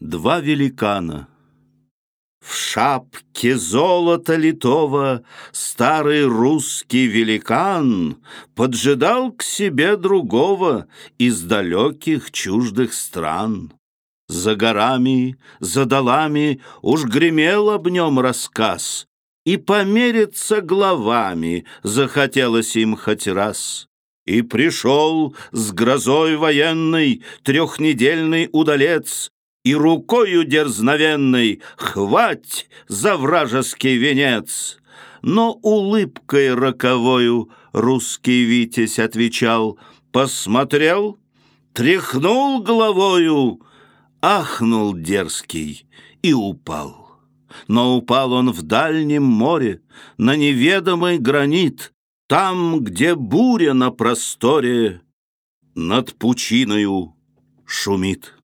Два великана. В шапке золота литого Старый русский великан Поджидал к себе другого Из далеких чуждых стран. За горами, за долами Уж гремел об нем рассказ, И помериться главами Захотелось им хоть раз. И пришел с грозой военной Трехнедельный удалец, И рукою дерзновенной Хвать за вражеский венец. Но улыбкой роковою Русский витязь отвечал, Посмотрел, тряхнул головою, Ахнул дерзкий и упал. Но упал он в дальнем море, На неведомый гранит, Там, где буря на просторе Над пучиною шумит.